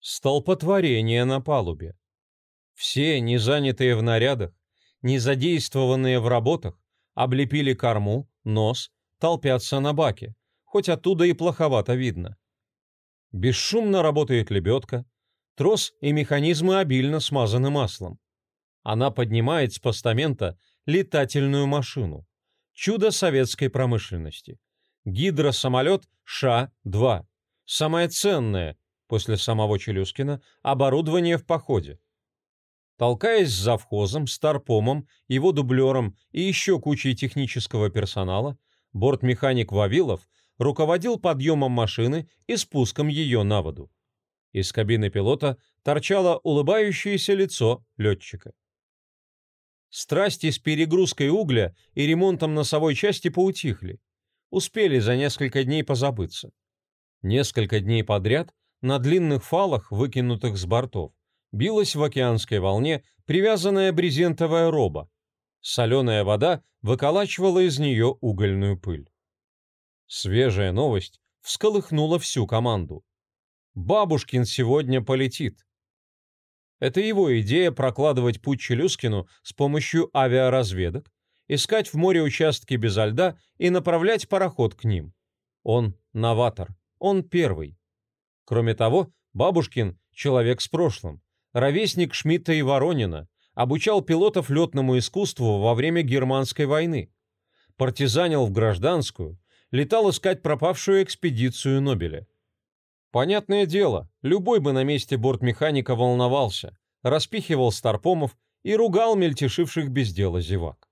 Столпотворение на палубе. Все, не занятые в нарядах, не задействованные в работах, облепили корму, нос, толпятся на баке, хоть оттуда и плоховато видно. Бесшумно работает лебедка, трос и механизмы обильно смазаны маслом. Она поднимает с постамента летательную машину. Чудо советской промышленности. Гидросамолет Ша-2. Самое ценное, после самого Челюскина, оборудование в походе. Толкаясь с завхозом, старпомом, его дублером и еще кучей технического персонала, бортмеханик Вавилов руководил подъемом машины и спуском ее на воду. Из кабины пилота торчало улыбающееся лицо летчика. Страсти с перегрузкой угля и ремонтом носовой части поутихли. Успели за несколько дней позабыться. Несколько дней подряд на длинных фалах, выкинутых с бортов, билась в океанской волне привязанная брезентовая роба. Соленая вода выколачивала из нее угольную пыль. Свежая новость всколыхнула всю команду. Бабушкин сегодня полетит. Это его идея прокладывать путь Челюскину с помощью авиаразведок, искать в море участки без льда и направлять пароход к ним. Он новатор, он первый. Кроме того, Бабушкин — человек с прошлым, ровесник Шмидта и Воронина, обучал пилотов летному искусству во время Германской войны, партизанил в гражданскую, летал искать пропавшую экспедицию Нобеля. Понятное дело, любой бы на месте бортмеханика волновался, распихивал старпомов и ругал мельтешивших без дела зевак.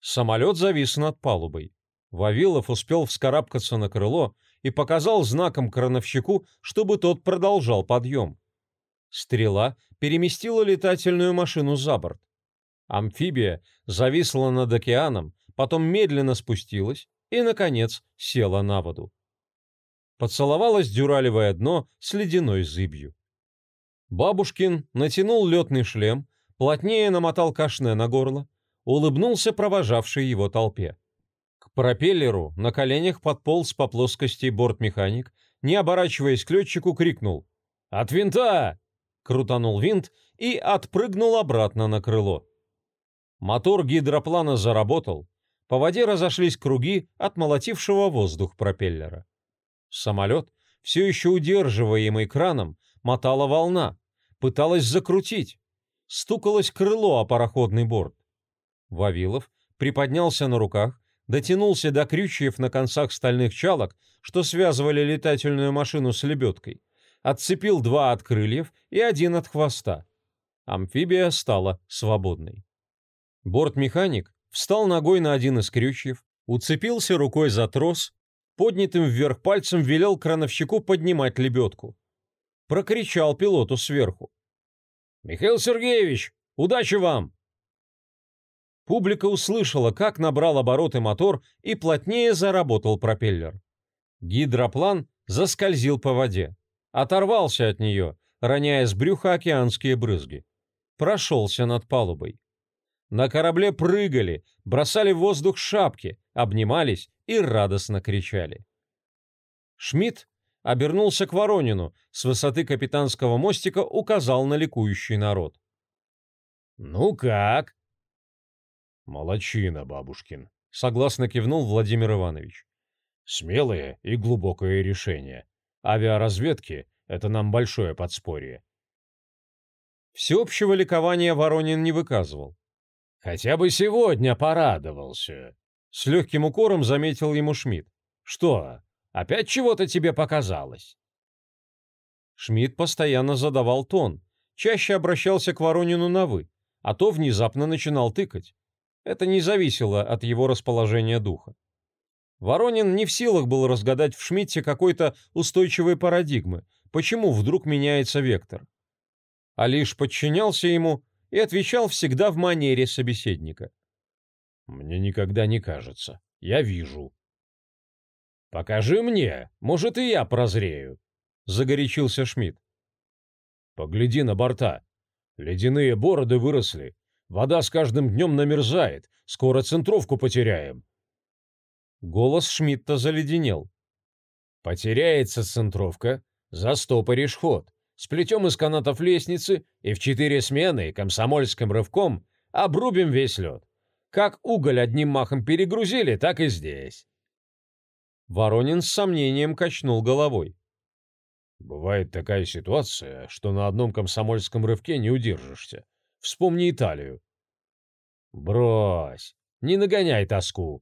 Самолет завис над палубой. Вавилов успел вскарабкаться на крыло и показал знаком крановщику, чтобы тот продолжал подъем. Стрела переместила летательную машину за борт. Амфибия зависла над океаном, потом медленно спустилась и, наконец, села на воду. Поцеловалось дюралевое дно с ледяной зыбью. Бабушкин натянул летный шлем, плотнее намотал кашне на горло, улыбнулся провожавшей его толпе. Пропеллеру на коленях подполз по плоскости бортмеханик, не оборачиваясь к летчику, крикнул «От винта!» крутанул винт и отпрыгнул обратно на крыло. Мотор гидроплана заработал, по воде разошлись круги от молотившего воздух пропеллера. Самолет, все еще удерживаемый краном, мотала волна, пыталась закрутить. Стукалось крыло о пароходный борт. Вавилов приподнялся на руках, дотянулся до крючьев на концах стальных чалок, что связывали летательную машину с лебедкой, отцепил два от крыльев и один от хвоста. Амфибия стала свободной. Бортмеханик встал ногой на один из крючьев, уцепился рукой за трос, поднятым вверх пальцем велел крановщику поднимать лебедку. Прокричал пилоту сверху. «Михаил Сергеевич, удачи вам!» Публика услышала, как набрал обороты мотор и плотнее заработал пропеллер. Гидроплан заскользил по воде. Оторвался от нее, роняя с брюха океанские брызги. Прошелся над палубой. На корабле прыгали, бросали в воздух шапки, обнимались и радостно кричали. Шмидт обернулся к Воронину, с высоты капитанского мостика указал на ликующий народ. «Ну как?» «Молодчина, бабушкин», — согласно кивнул Владимир Иванович. «Смелое и глубокое решение. Авиаразведки — это нам большое подспорье. Всеобщего ликования Воронин не выказывал. «Хотя бы сегодня порадовался», — с легким укором заметил ему Шмидт. «Что, опять чего-то тебе показалось?» Шмидт постоянно задавал тон, чаще обращался к Воронину на «вы», а то внезапно начинал тыкать. Это не зависело от его расположения духа. Воронин не в силах был разгадать в Шмидте какой-то устойчивой парадигмы, почему вдруг меняется вектор. А лишь подчинялся ему и отвечал всегда в манере собеседника. «Мне никогда не кажется. Я вижу». «Покажи мне, может, и я прозрею», — загорячился Шмидт. «Погляди на борта. Ледяные бороды выросли. Вода с каждым днем намерзает. Скоро центровку потеряем. Голос Шмидта заледенел. «Потеряется центровка, застопоришь ход. Сплетем из канатов лестницы и в четыре смены комсомольским рывком обрубим весь лед. Как уголь одним махом перегрузили, так и здесь. Воронин с сомнением качнул головой. Бывает такая ситуация, что на одном комсомольском рывке не удержишься. Вспомни Италию. Брось, не нагоняй тоску.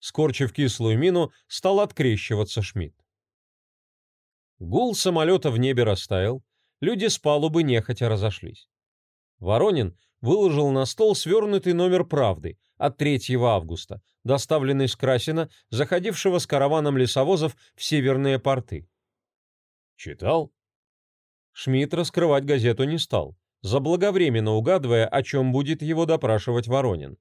Скорчив кислую мину, стал открещиваться Шмидт. Гул самолета в небе растаял, люди с палубы нехотя разошлись. Воронин выложил на стол свернутый номер «Правды» от 3 августа, доставленный с Красина, заходившего с караваном лесовозов в северные порты. «Читал?» Шмидт раскрывать газету не стал, заблаговременно угадывая, о чем будет его допрашивать Воронин.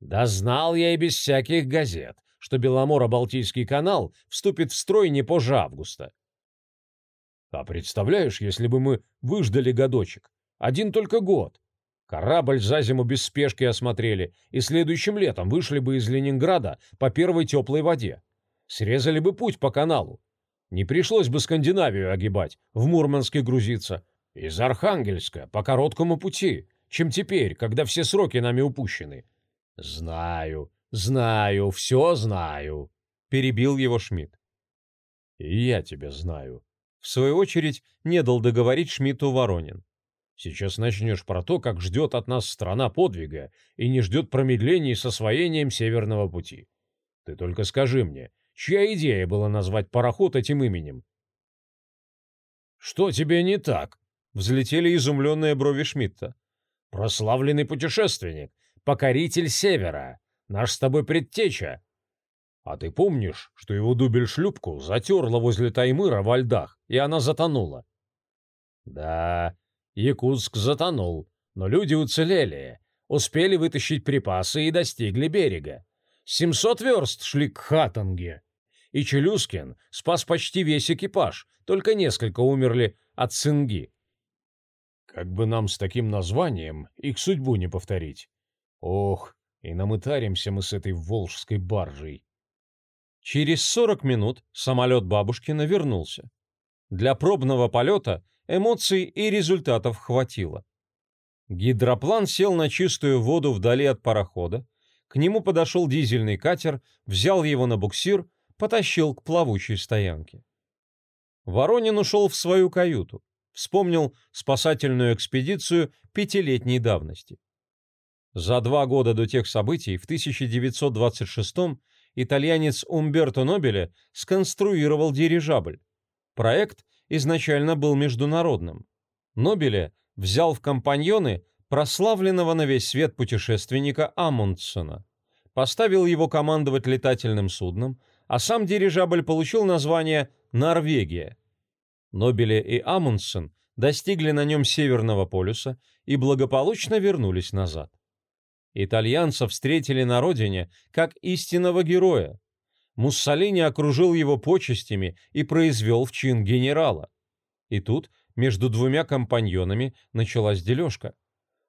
«Да знал я и без всяких газет, что Беломоро-Балтийский канал вступит в строй не позже августа. А представляешь, если бы мы выждали годочек, один только год, корабль за зиму без спешки осмотрели и следующим летом вышли бы из Ленинграда по первой теплой воде, срезали бы путь по каналу, не пришлось бы Скандинавию огибать, в Мурманске грузиться, из Архангельска по короткому пути, чем теперь, когда все сроки нами упущены. Знаю, знаю, все знаю, перебил его Шмидт. И я тебя знаю. В свою очередь не дал договорить Шмидту Воронин. Сейчас начнешь про то, как ждет от нас страна подвига и не ждет промедлений с освоением Северного пути. Ты только скажи мне, чья идея была назвать пароход этим именем? Что тебе не так? Взлетели изумленные брови Шмидта. Прославленный путешественник, покоритель Севера, наш с тобой предтеча. А ты помнишь, что его дубель-шлюпку затерла возле Таймыра во льдах, и она затонула? Да, Якутск затонул, но люди уцелели, успели вытащить припасы и достигли берега. Семьсот верст шли к Хатанге. И Челюскин спас почти весь экипаж, только несколько умерли от цинги. Как бы нам с таким названием их судьбу не повторить. Ох, и намытаримся мы с этой волжской баржей. Через сорок минут самолет Бабушкина вернулся. Для пробного полета эмоций и результатов хватило. Гидроплан сел на чистую воду вдали от парохода, к нему подошел дизельный катер, взял его на буксир, потащил к плавучей стоянке. Воронин ушел в свою каюту. Вспомнил спасательную экспедицию пятилетней давности. За два года до тех событий, в 1926-м, итальянец Умберто Нобеле сконструировал дирижабль. Проект изначально был международным. Нобеле взял в компаньоны прославленного на весь свет путешественника Амундсена, поставил его командовать летательным судном, а сам дирижабль получил название «Норвегия», Нобеле и Амундсен достигли на нем Северного полюса и благополучно вернулись назад. Итальянцев встретили на родине как истинного героя. Муссолини окружил его почестями и произвел в чин генерала. И тут между двумя компаньонами началась дележка.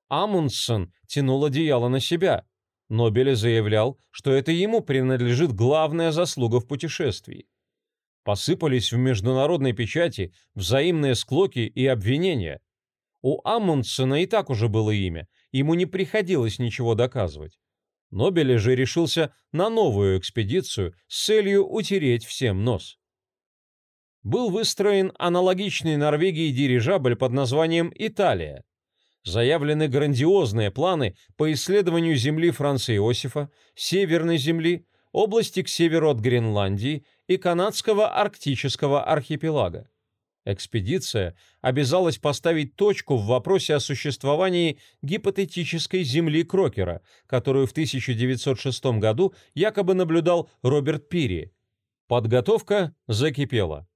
Амундсен тянул одеяло на себя. Нобеле заявлял, что это ему принадлежит главная заслуга в путешествии. Посыпались в международной печати взаимные склоки и обвинения. У Амундсена и так уже было имя, ему не приходилось ничего доказывать. Нобеле же решился на новую экспедицию с целью утереть всем нос. Был выстроен аналогичный Норвегии дирижабль под названием «Италия». Заявлены грандиозные планы по исследованию земли Франца Иосифа, Северной земли, области к северу от Гренландии и канадского арктического архипелага. Экспедиция обязалась поставить точку в вопросе о существовании гипотетической земли Крокера, которую в 1906 году якобы наблюдал Роберт Пири. Подготовка закипела.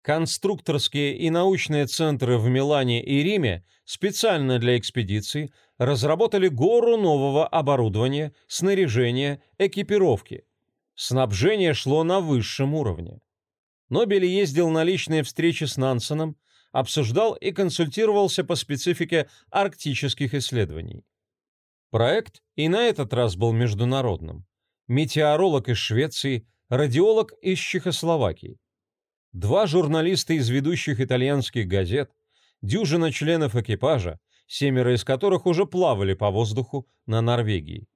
Конструкторские и научные центры в Милане и Риме специально для экспедиции разработали гору нового оборудования, снаряжения, экипировки – Снабжение шло на высшем уровне. Нобель ездил на личные встречи с Нансеном, обсуждал и консультировался по специфике арктических исследований. Проект и на этот раз был международным. Метеоролог из Швеции, радиолог из Чехословакии. Два журналиста из ведущих итальянских газет, дюжина членов экипажа, семеро из которых уже плавали по воздуху на Норвегии.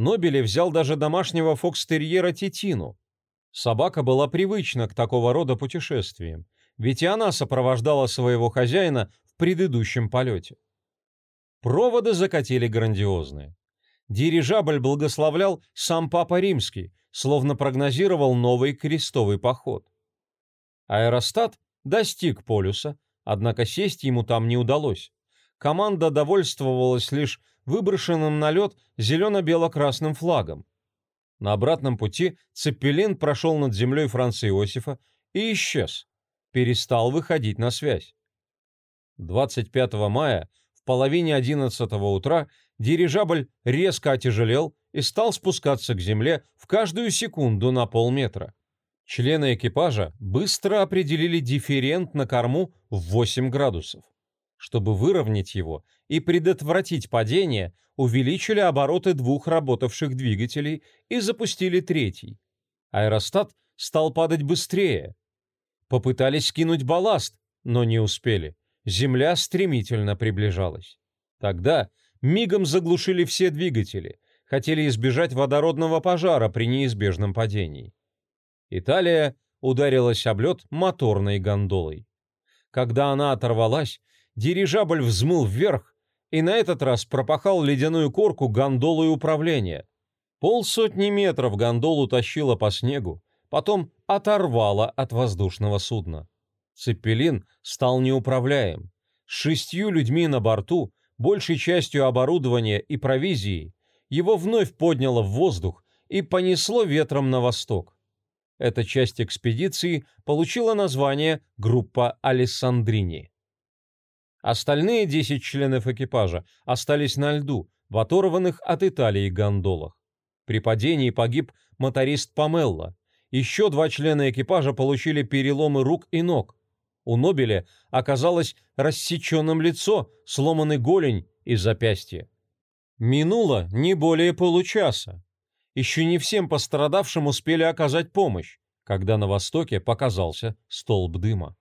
Нобеле взял даже домашнего фокстерьера Титину. Собака была привычна к такого рода путешествиям, ведь и она сопровождала своего хозяина в предыдущем полете. Проводы закатили грандиозные. Дирижабль благословлял сам Папа Римский, словно прогнозировал новый крестовый поход. Аэростат достиг полюса, однако сесть ему там не удалось. Команда довольствовалась лишь выброшенным на лед зелено-бело-красным флагом. На обратном пути Цеппелин прошел над землей Франца Иосифа и исчез, перестал выходить на связь. 25 мая в половине 11 утра дирижабль резко отяжелел и стал спускаться к земле в каждую секунду на полметра. Члены экипажа быстро определили дифферент на корму в 8 градусов. Чтобы выровнять его и предотвратить падение, увеличили обороты двух работавших двигателей и запустили третий. Аэростат стал падать быстрее. Попытались скинуть балласт, но не успели. Земля стремительно приближалась. Тогда мигом заглушили все двигатели, хотели избежать водородного пожара при неизбежном падении. Италия ударилась об лед моторной гондолой. Когда она оторвалась, дирижабль взмыл вверх и на этот раз пропахал ледяную корку гондолы управления. Полсотни метров гондолу тащила по снегу, потом оторвала от воздушного судна. Цепелин стал неуправляем. С шестью людьми на борту, большей частью оборудования и провизией, его вновь подняло в воздух и понесло ветром на восток. Эта часть экспедиции получила название «Группа Алессандрини». Остальные 10 членов экипажа остались на льду, в оторванных от Италии гондолах. При падении погиб моторист Памелла. Еще два члена экипажа получили переломы рук и ног. У Нобеля оказалось рассеченным лицо, сломанный голень и запястье. Минуло не более получаса. Еще не всем пострадавшим успели оказать помощь, когда на востоке показался столб дыма.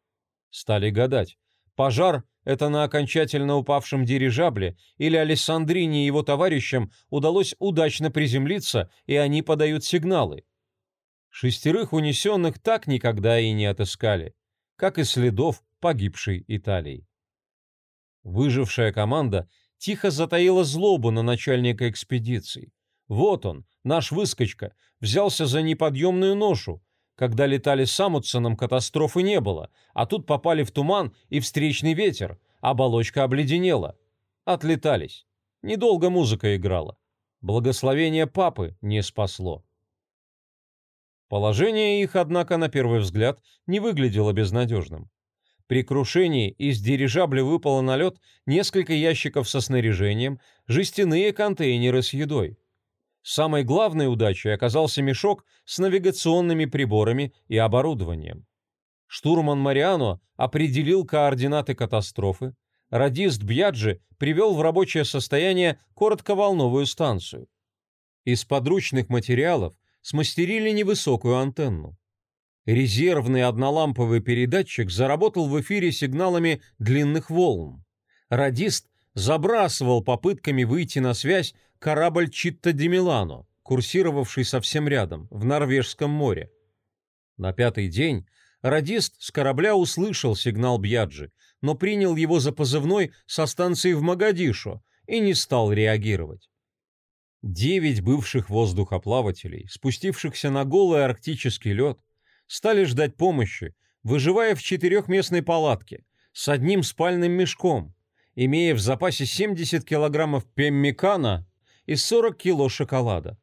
Стали гадать, пожар это на окончательно упавшем дирижабле, или Алессандрине и его товарищам удалось удачно приземлиться, и они подают сигналы. Шестерых унесенных так никогда и не отыскали, как и следов погибшей Италии. Выжившая команда тихо затаила злобу на начальника экспедиции. Вот он, наш выскочка, взялся за неподъемную ношу, когда летали с Амутсоном, катастрофы не было, а тут попали в туман и встречный ветер, оболочка обледенела. Отлетались. Недолго музыка играла. Благословение папы не спасло. Положение их, однако, на первый взгляд, не выглядело безнадежным. При крушении из дирижабля выпало на лед несколько ящиков со снаряжением, жестяные контейнеры с едой. Самой главной удачей оказался мешок с навигационными приборами и оборудованием. Штурман Мариано определил координаты катастрофы, радист Бьяджи привел в рабочее состояние коротковолновую станцию. Из подручных материалов смастерили невысокую антенну. Резервный одноламповый передатчик заработал в эфире сигналами длинных волн. Радист забрасывал попытками выйти на связь корабль Читта де Милано, курсировавший совсем рядом, в Норвежском море. На пятый день радист с корабля услышал сигнал Бьяджи, но принял его за позывной со станции в Магадишо и не стал реагировать. Девять бывших воздухоплавателей, спустившихся на голый арктический лед, стали ждать помощи, выживая в четырехместной палатке с одним спальным мешком, имея в запасе 70 килограммов пеммикана и 40 кило шоколада.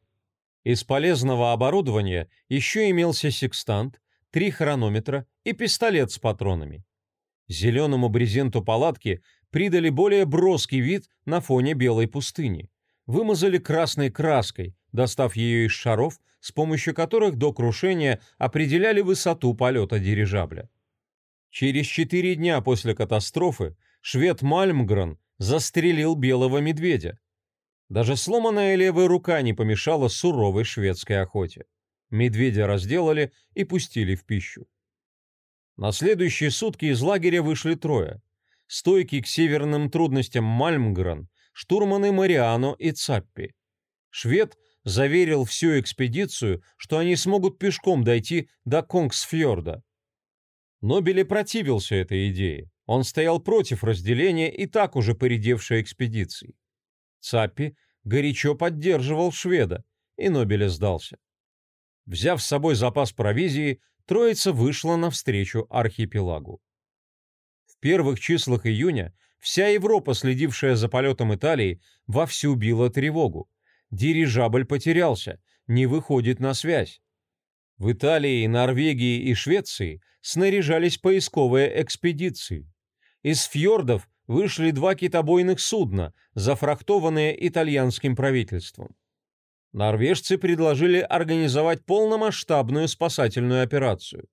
Из полезного оборудования еще имелся секстант, три хронометра и пистолет с патронами. Зеленому брезенту палатки придали более броский вид на фоне белой пустыни. Вымазали красной краской, достав ее из шаров, с помощью которых до крушения определяли высоту полета дирижабля. Через четыре дня после катастрофы швед Мальмгрен застрелил белого медведя, даже сломанная левая рука не помешала суровой шведской охоте. Медведя разделали и пустили в пищу. На следующие сутки из лагеря вышли трое. Стойкий к северным трудностям Мальмгрен, штурманы Мариано и Цаппи. Швед заверил всю экспедицию, что они смогут пешком дойти до Конгсфьорда. Нобели противился этой идее. Он стоял против разделения и так уже поредевшей экспедиции. Цаппи горячо поддерживал шведа, и Нобеля сдался. Взяв с собой запас провизии, троица вышла навстречу архипелагу. В первых числах июня вся Европа, следившая за полетом Италии, вовсю била тревогу. Дирижабль потерялся, не выходит на связь. В Италии, Норвегии и Швеции снаряжались поисковые экспедиции. Из фьордов вышли два китобойных судна, зафрахтованные итальянским правительством. Норвежцы предложили организовать полномасштабную спасательную операцию.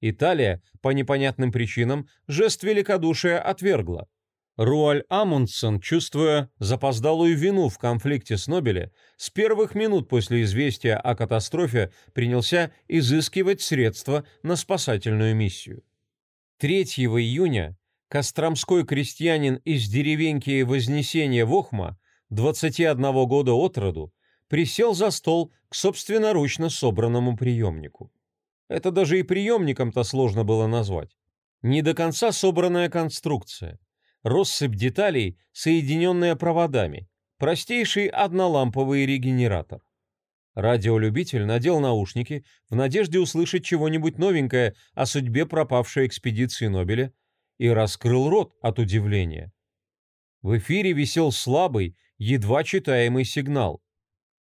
Италия, по непонятным причинам, жест великодушия отвергла. Руаль Амундсен, чувствуя запоздалую вину в конфликте с Нобеле, с первых минут после известия о катастрофе принялся изыскивать средства на спасательную миссию. 3 июня Костромской крестьянин из деревеньки Вознесения Вохма, 21 года от роду, присел за стол к собственноручно собранному приемнику. Это даже и приемником-то сложно было назвать. Не до конца собранная конструкция. Россыпь деталей, соединенная проводами. Простейший одноламповый регенератор. Радиолюбитель надел наушники в надежде услышать чего-нибудь новенькое о судьбе пропавшей экспедиции Нобеля и раскрыл рот от удивления. В эфире висел слабый, едва читаемый сигнал.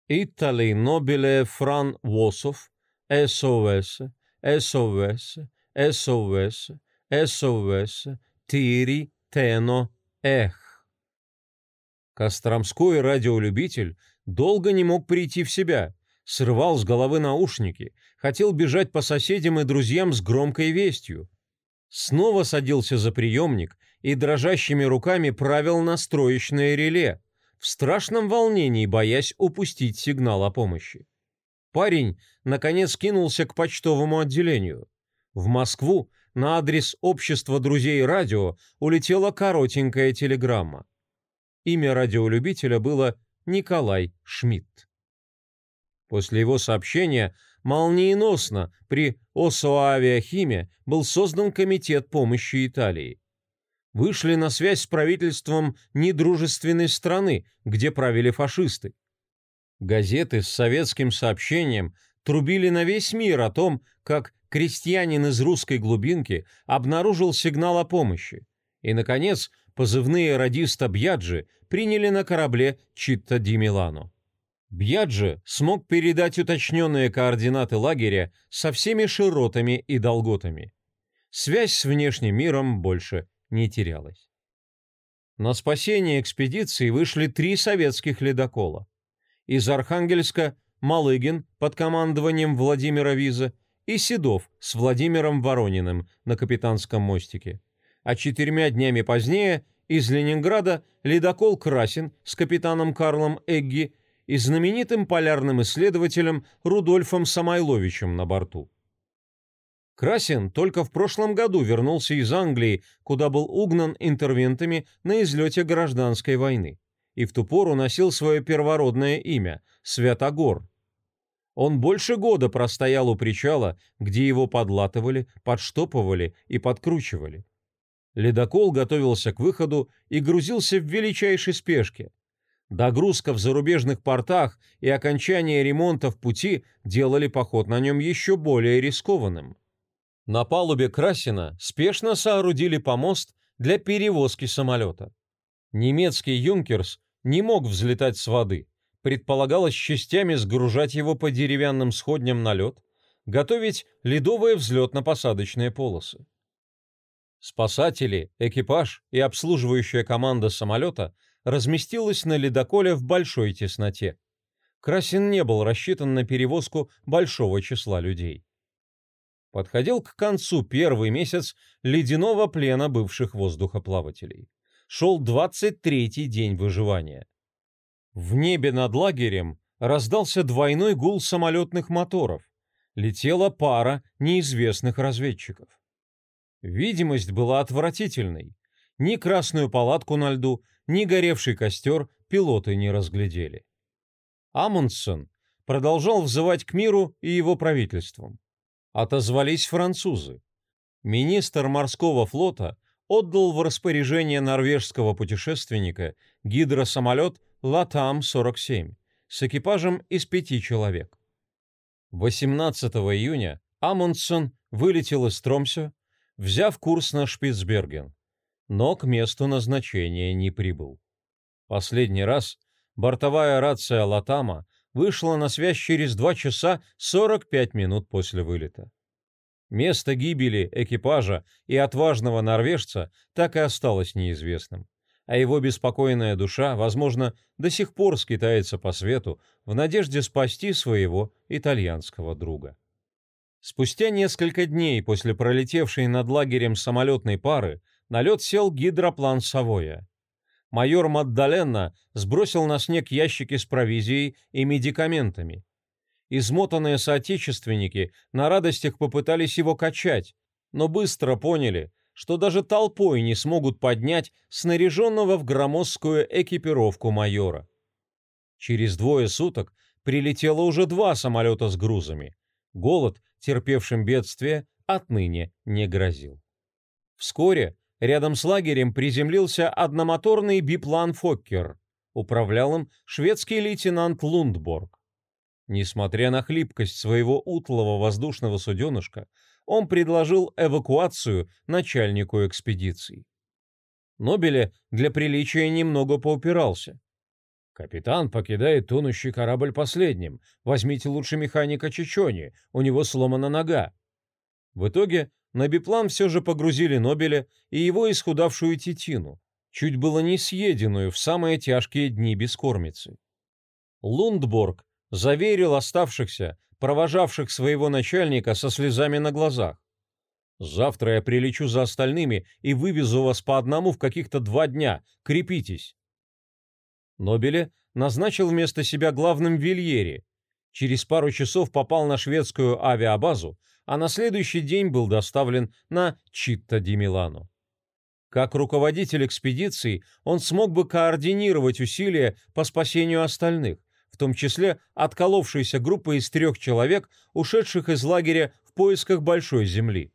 Italy nobile Fran Восов, SOS, SOS, SOS, SOS, Тири, Тено, Эх. Костромской радиолюбитель долго не мог прийти в себя, срывал с головы наушники, хотел бежать по соседям и друзьям с громкой вестью. Снова садился за приемник и дрожащими руками правил настроечное реле, в страшном волнении, боясь упустить сигнал о помощи. Парень, наконец, кинулся к почтовому отделению. В Москву на адрес общества друзей радио улетела коротенькая телеграмма. Имя радиолюбителя было Николай Шмидт. После его сообщения молниеносно при ОСО-авиахиме был создан комитет помощи Италии вышли на связь с правительством недружественной страны, где правили фашисты. Газеты с советским сообщением трубили на весь мир о том, как крестьянин из русской глубинки обнаружил сигнал о помощи. И, наконец, позывные радиста Бьяджи приняли на корабле Читта ди Милано. Бьяджи смог передать уточненные координаты лагеря со всеми широтами и долготами. Связь с внешним миром больше не терялась. На спасение экспедиции вышли три советских ледокола. Из Архангельска Малыгин под командованием Владимира Виза и Седов с Владимиром Ворониным на капитанском мостике. А четырьмя днями позднее из Ленинграда ледокол «Красин» с капитаном Карлом Эгги и знаменитым полярным исследователем Рудольфом Самойловичем на борту. Красин только в прошлом году вернулся из Англии, куда был угнан интервентами на излете гражданской войны, и в ту пору носил свое первородное имя – Святогор. Он больше года простоял у причала, где его подлатывали, подштопывали и подкручивали. Ледокол готовился к выходу и грузился в величайшей спешке. Догрузка в зарубежных портах и окончание ремонта в пути делали поход на нем еще более рискованным. На палубе Красина спешно соорудили помост для перевозки самолета. Немецкий «Юнкерс» не мог взлетать с воды. Предполагалось частями сгружать его по деревянным сходням на лед, готовить ледовые взлетно-посадочные полосы. Спасатели, экипаж и обслуживающая команда самолета разместилась на ледоколе в большой тесноте. Красин не был рассчитан на перевозку большого числа людей. Подходил к концу первый месяц ледяного плена бывших воздухоплавателей. Шел 23-й день выживания. В небе над лагерем раздался двойной гул самолетных моторов. Летела пара неизвестных разведчиков. Видимость была отвратительной. Ни красную палатку на льду, ни горевший костер пилоты не разглядели. Амундсен продолжал взывать к миру и его правительствам. Отозвались французы. Министр морского флота отдал в распоряжение норвежского путешественника гидросамолет «Латам-47» с экипажем из пяти человек. 18 июня Амундсен вылетел из Тромсё, взяв курс на Шпицберген, но к месту назначения не прибыл. Последний раз бортовая рация Латама вышла на связь через 2 часа 45 минут после вылета. Место гибели экипажа и отважного норвежца так и осталось неизвестным, а его беспокойная душа, возможно, до сих пор скитается по свету в надежде спасти своего итальянского друга. Спустя несколько дней после пролетевшей над лагерем самолетной пары на лед сел гидроплан «Савоя», майор Маддаленна сбросил на снег ящики с провизией и медикаментами. Измотанные соотечественники на радостях попытались его качать, но быстро поняли, что даже толпой не смогут поднять снаряженного в громоздкую экипировку майора. Через двое суток прилетело уже два самолета с грузами. Голод, терпевшим бедствие, отныне не грозил. Вскоре Рядом с лагерем приземлился одномоторный биплан «Фоккер». Управлял им шведский лейтенант Лундборг. Несмотря на хлипкость своего утлого воздушного суденышка, он предложил эвакуацию начальнику экспедиции. Нобеле для приличия немного поупирался. «Капитан покидает тонущий корабль последним. Возьмите лучше механика Чечони, у него сломана нога». В итоге на биплан все же погрузили Нобеля и его исхудавшую тетину, чуть было не съеденную в самые тяжкие дни бескормицы. Лундборг заверил оставшихся, провожавших своего начальника со слезами на глазах. «Завтра я прилечу за остальными и вывезу вас по одному в каких-то два дня. Крепитесь!» Нобеле назначил вместо себя главным Вильери. Через пару часов попал на шведскую авиабазу, а на следующий день был доставлен на Читта-ди-Милано. Как руководитель экспедиции он смог бы координировать усилия по спасению остальных, в том числе отколовшейся группы из трех человек, ушедших из лагеря в поисках Большой Земли.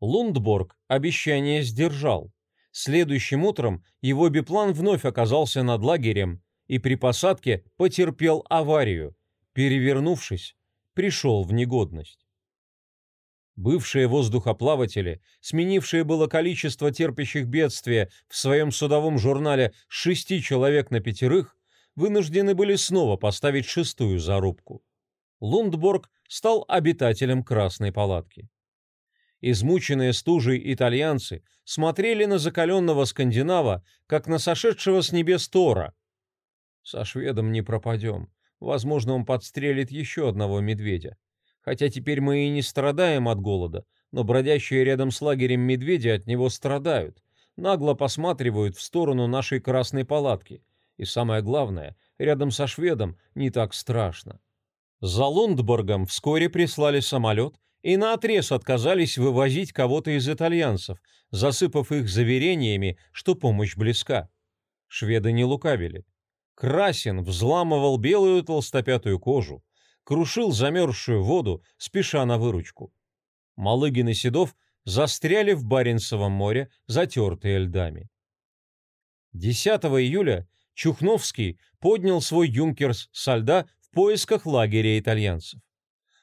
Лундборг обещание сдержал. Следующим утром его биплан вновь оказался над лагерем и при посадке потерпел аварию, перевернувшись, пришел в негодность. Бывшие воздухоплаватели, сменившие было количество терпящих бедствия в своем судовом журнале шести человек на пятерых, вынуждены были снова поставить шестую зарубку. Лундборг стал обитателем Красной палатки. Измученные стужей итальянцы смотрели на закаленного скандинава, как на сошедшего с небес Тора. «Со шведом не пропадем. Возможно, он подстрелит еще одного медведя. Хотя теперь мы и не страдаем от голода, но бродящие рядом с лагерем медведи от него страдают, нагло посматривают в сторону нашей красной палатки. И самое главное, рядом со шведом не так страшно. За Лундборгом вскоре прислали самолет и наотрез отказались вывозить кого-то из итальянцев, засыпав их заверениями, что помощь близка. Шведы не лукавили. Красин взламывал белую толстопятую кожу, крушил замерзшую воду, спеша на выручку. Малыгин и Седов застряли в Баренцевом море, затертые льдами. 10 июля Чухновский поднял свой юнкерс со льда в поисках лагеря итальянцев.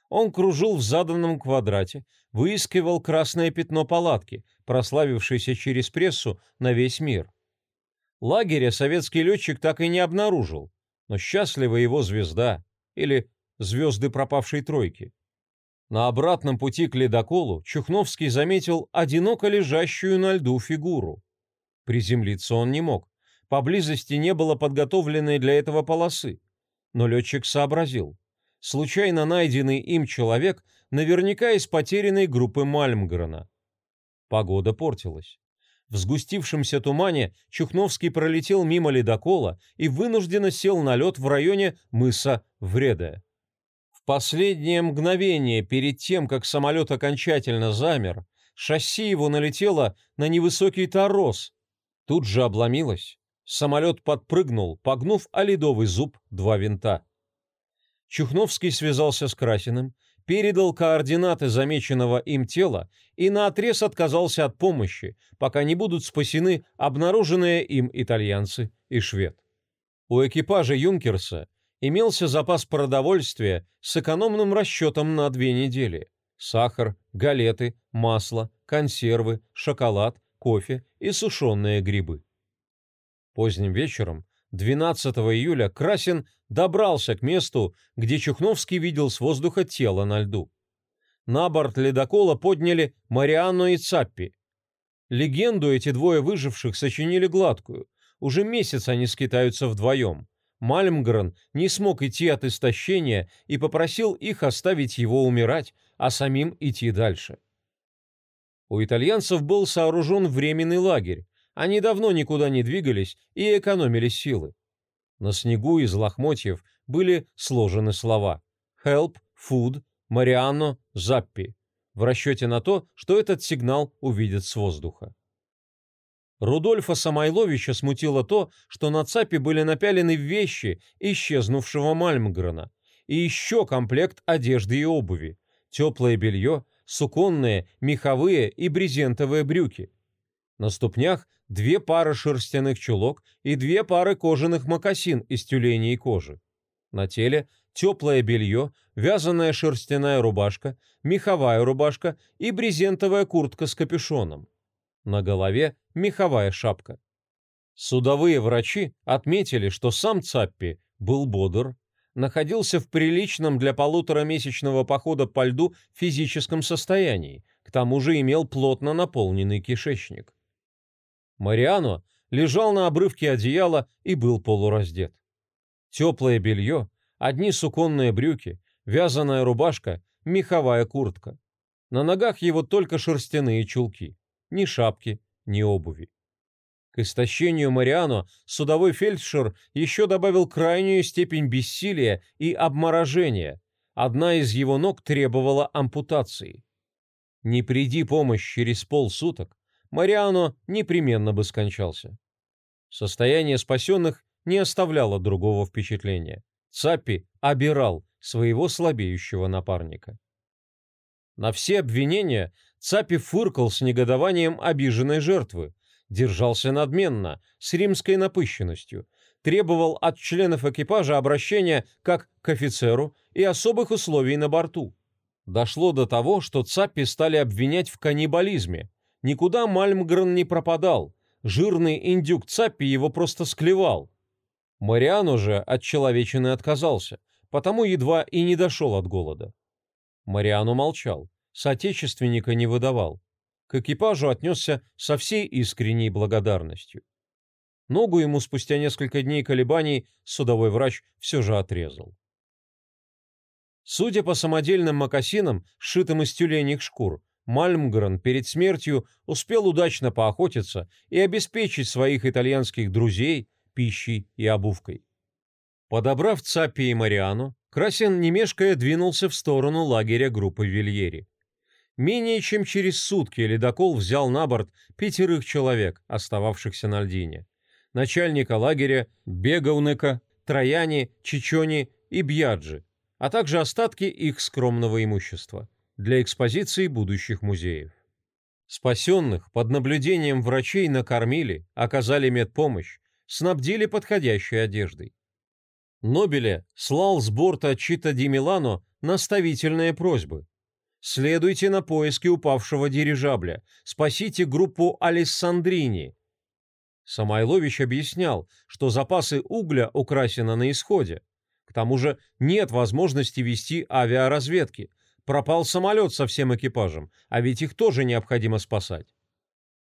Он кружил в заданном квадрате, выискивал красное пятно палатки, прославившееся через прессу на весь мир. Лагеря советский летчик так и не обнаружил, но счастлива его звезда, или звезды пропавшей тройки. На обратном пути к ледоколу Чухновский заметил одиноко лежащую на льду фигуру. Приземлиться он не мог. Поблизости не было подготовленной для этого полосы. Но летчик сообразил. Случайно найденный им человек наверняка из потерянной группы Мальмгрена. Погода портилась. В сгустившемся тумане Чухновский пролетел мимо ледокола и вынужденно сел на лед в районе мыса Вреда последнее мгновение перед тем, как самолет окончательно замер, шасси его налетело на невысокий торос. Тут же обломилось. Самолет подпрыгнул, погнув о ледовый зуб два винта. Чухновский связался с Красиным, передал координаты замеченного им тела и наотрез отказался от помощи, пока не будут спасены обнаруженные им итальянцы и швед. У экипажа «Юнкерса» имелся запас продовольствия с экономным расчетом на две недели. Сахар, галеты, масло, консервы, шоколад, кофе и сушеные грибы. Поздним вечером 12 июля Красин добрался к месту, где Чухновский видел с воздуха тело на льду. На борт ледокола подняли Марианну и Цаппи. Легенду эти двое выживших сочинили гладкую. Уже месяц они скитаются вдвоем. Мальмгрен не смог идти от истощения и попросил их оставить его умирать, а самим идти дальше. У итальянцев был сооружен временный лагерь, они давно никуда не двигались и экономили силы. На снегу из лохмотьев были сложены слова «Help», «Food», «Марианно», «Заппи» в расчете на то, что этот сигнал увидят с воздуха. Рудольфа Самойловича смутило то, что на ЦАПе были напялены вещи исчезнувшего Мальмгрена и еще комплект одежды и обуви, теплое белье, суконные, меховые и брезентовые брюки. На ступнях две пары шерстяных чулок и две пары кожаных мокасин из тюленей кожи. На теле теплое белье, вязаная шерстяная рубашка, меховая рубашка и брезентовая куртка с капюшоном. На голове меховая шапка. Судовые врачи отметили, что сам Цаппи был бодр, находился в приличном для полуторамесячного похода по льду физическом состоянии, к тому же имел плотно наполненный кишечник. Мариано лежал на обрывке одеяла и был полураздет. Теплое белье, одни суконные брюки, вязаная рубашка, меховая куртка. На ногах его только шерстяные чулки, ни шапки, ни обуви. К истощению Мариано судовой фельдшер еще добавил крайнюю степень бессилия и обморожения. Одна из его ног требовала ампутации. Не приди помощь через полсуток, Мариано непременно бы скончался. Состояние спасенных не оставляло другого впечатления. Цаппи обирал своего слабеющего напарника. На все обвинения Цапи фыркал с негодованием обиженной жертвы, держался надменно, с римской напыщенностью, требовал от членов экипажа обращения как к офицеру и особых условий на борту. Дошло до того, что Цаппи стали обвинять в каннибализме, Никуда Мальмгрен не пропадал. Жирный индюк Цаппи его просто склевал. Мариан уже от человечины отказался, потому едва и не дошел от голода. Мариану молчал, соотечественника не выдавал. К экипажу отнесся со всей искренней благодарностью. Ногу ему спустя несколько дней колебаний судовой врач все же отрезал. Судя по самодельным мокасинам, сшитым из тюленьих шкур, Мальмгрен перед смертью успел удачно поохотиться и обеспечить своих итальянских друзей пищей и обувкой. Подобрав Цаппи и Мариану, Красин, не двинулся в сторону лагеря группы Вильери. Менее чем через сутки ледокол взял на борт пятерых человек, остававшихся на льдине. Начальника лагеря, Бегаунека, Трояни, Чичони и Бьяджи, а также остатки их скромного имущества для экспозиции будущих музеев. Спасенных под наблюдением врачей накормили, оказали медпомощь, снабдили подходящей одеждой. Нобеле слал с борта Чита Ди Милано наставительные просьбы. Следуйте на поиски упавшего дирижабля, спасите группу Алессандрини. Самойлович объяснял, что запасы угля у на исходе. К тому же нет возможности вести авиаразведки, Пропал самолет со всем экипажем, а ведь их тоже необходимо спасать.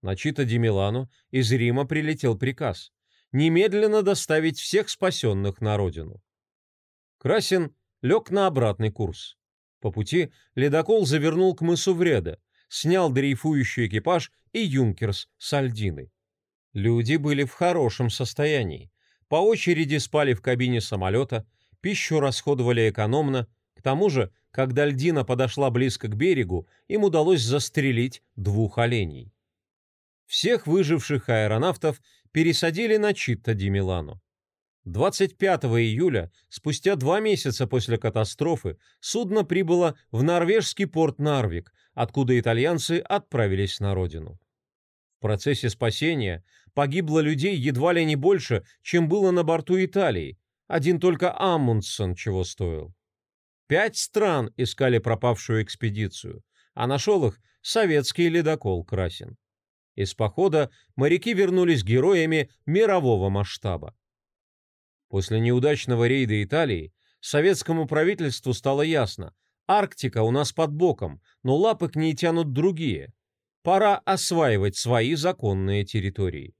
На Чита Ди Милану из Рима прилетел приказ немедленно доставить всех спасенных на родину. Красин лег на обратный курс. По пути ледокол завернул к мысу Вреда, снял дрейфующий экипаж и юнкерс с Альдиной. Люди были в хорошем состоянии. По очереди спали в кабине самолета, пищу расходовали экономно, к тому же когда льдина подошла близко к берегу, им удалось застрелить двух оленей. Всех выживших аэронавтов пересадили на Читта ди Милано. 25 июля, спустя два месяца после катастрофы, судно прибыло в норвежский порт Нарвик, откуда итальянцы отправились на родину. В процессе спасения погибло людей едва ли не больше, чем было на борту Италии. Один только Амундсен чего стоил. Пять стран искали пропавшую экспедицию, а нашел их советский ледокол «Красин». Из похода моряки вернулись героями мирового масштаба. После неудачного рейда Италии советскому правительству стало ясно, Арктика у нас под боком, но лапы к ней тянут другие. Пора осваивать свои законные территории.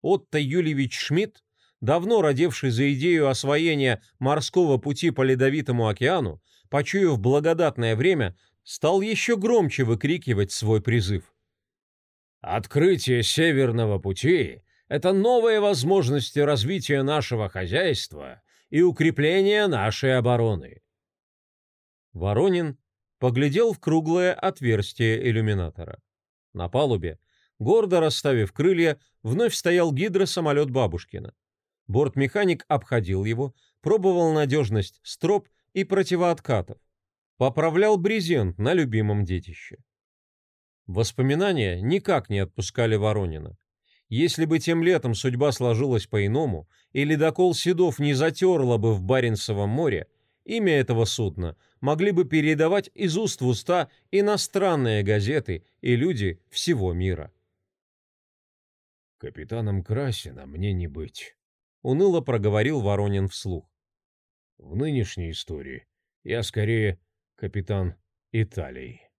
Отто Юльевич Шмидт, давно родивший за идею освоения морского пути по Ледовитому океану, почуяв благодатное время, стал еще громче выкрикивать свой призыв. «Открытие Северного пути — это новые возможности развития нашего хозяйства и укрепления нашей обороны». Воронин поглядел в круглое отверстие иллюминатора. На палубе, гордо расставив крылья, вновь стоял гидросамолет Бабушкина. Бортмеханик обходил его, пробовал надежность строп и противооткатов. Поправлял брезент на любимом детище. Воспоминания никак не отпускали Воронина. Если бы тем летом судьба сложилась по-иному, и ледокол Седов не затерла бы в Баренцевом море, имя этого судна могли бы передавать из уст в уста иностранные газеты и люди всего мира. «Капитаном Красина мне не быть», — уныло проговорил Воронин вслух. «В нынешней истории я скорее капитан Италии».